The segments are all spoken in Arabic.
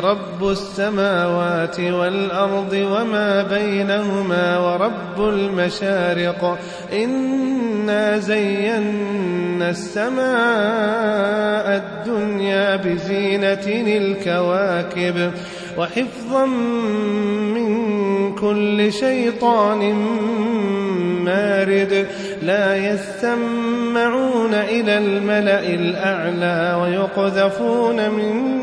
رب السماوات والأرض وما بينهما ورب المشارق. إنا زينا السماء الدنيا بزينة الكواكب وحفظا من كل شيطان مارد. لا يسمعون إلى الملأ الأعلى ويقذفون من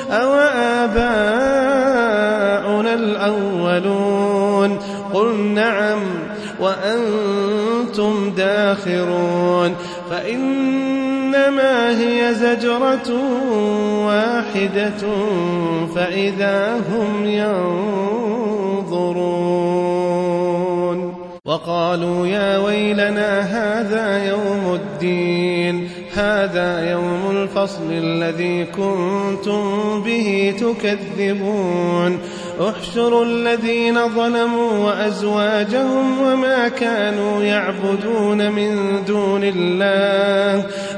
أو آباؤنا الأولون؟ قل نعم وأنتم داخرون. فإنما هي زجرة واحدة فإذا هم ينظرون. وقالوا يا الفصل الذي كنتم به تكذبون. احشروا الذين ظلموا وأزواجهم وما كانوا يعبدون من دون الله.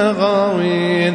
غاوين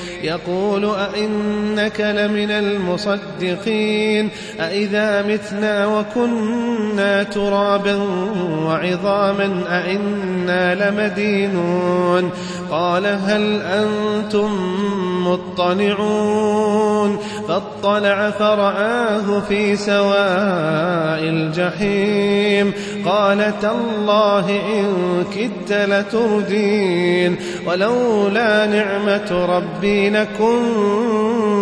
يقول أئنك لمن المصدقين أئذا متنا وكنا ترابا وعظاما أئنا لمدينون قال هل أنتم مطلعون فاطلع فرآه في سواء الجحيم قال تالله إن كدت لتردين ولولا نعمة ربي بينكم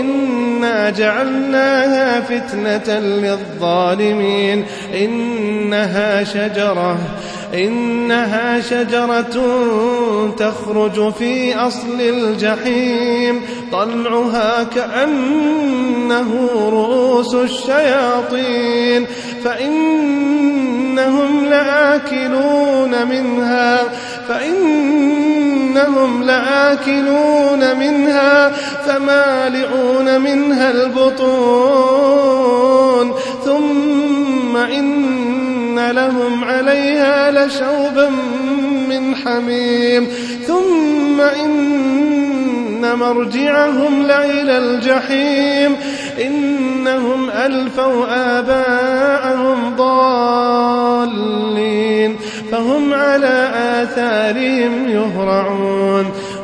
إنا جعلناها فتنة للظالمين. إنها شجرة. إنها شجرة تخرج في أصل الجحيم. طلعها كأنه رؤوس الشياطين. فإنهم لآكلون منها. فإنهم لآكلون منها فمالئون منها البطون ثم إن لهم عليها لشوبا من حميم ثم إن مرجعهم لإلى الجحيم إنهم ألفوا آباءهم ضالين فهم على آثارهم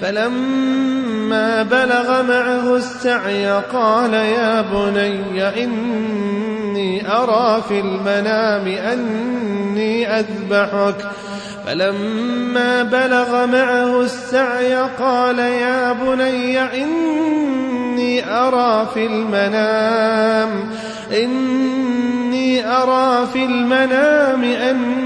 فلما بلغ معه السعي قال يا بني إني أرى في المنام أني أذبحك. فلما بلغ معه السعي قال يا بني إني أرى في المنام إني أرى في المنام أني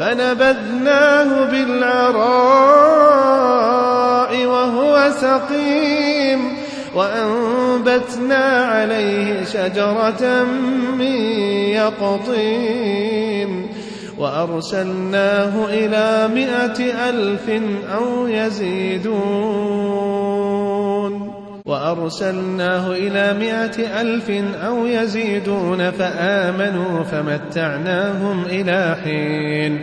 فنبذناه بالعراء وهو سقيم وأنبتنا عليه شجرة من يقطين وأرسلناه إلى مائة ألف أو يزيدون وأرسلناه إلى مائة ألف أو يزيدون فآمنوا فمتعناهم إلى حين.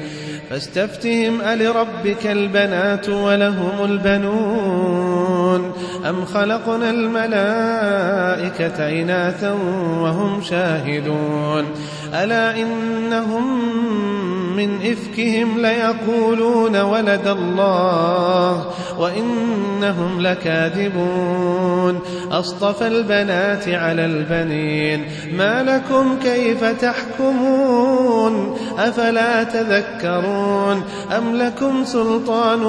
فاستفتهم ألربك البنات ولهم البنون؟ أم خلقنا الملائكة إناثا وهم شاهدون؟ ألا إنهم من إفكهم ليقولون ولد الله وإنهم لكاذبون أصطفى البنات على البنين ما لكم كيف تحكمون أفلا تذكرون أم لكم سلطان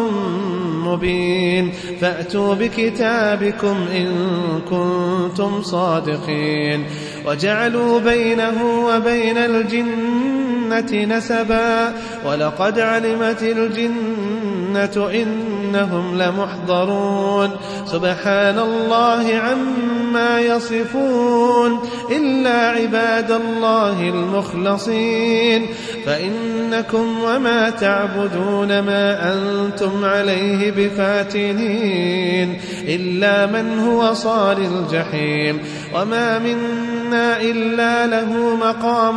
مبين فأتوا بكتابكم إن كنتم صادقين وجعلوا بينه وبين الجنة نسبا ولقد علمت الجنة إنهم لمحضرون. سبحان الله عما يصفون. إلا عباد الله المخلصين. فإنكم وما تعبدون ما أنتم عليه بفاتنين. إلا من هو صال الجحيم. وما منا إلا له مقام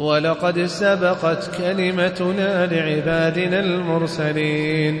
ولقد سبقت كلمتنا لعبادنا المرسلين.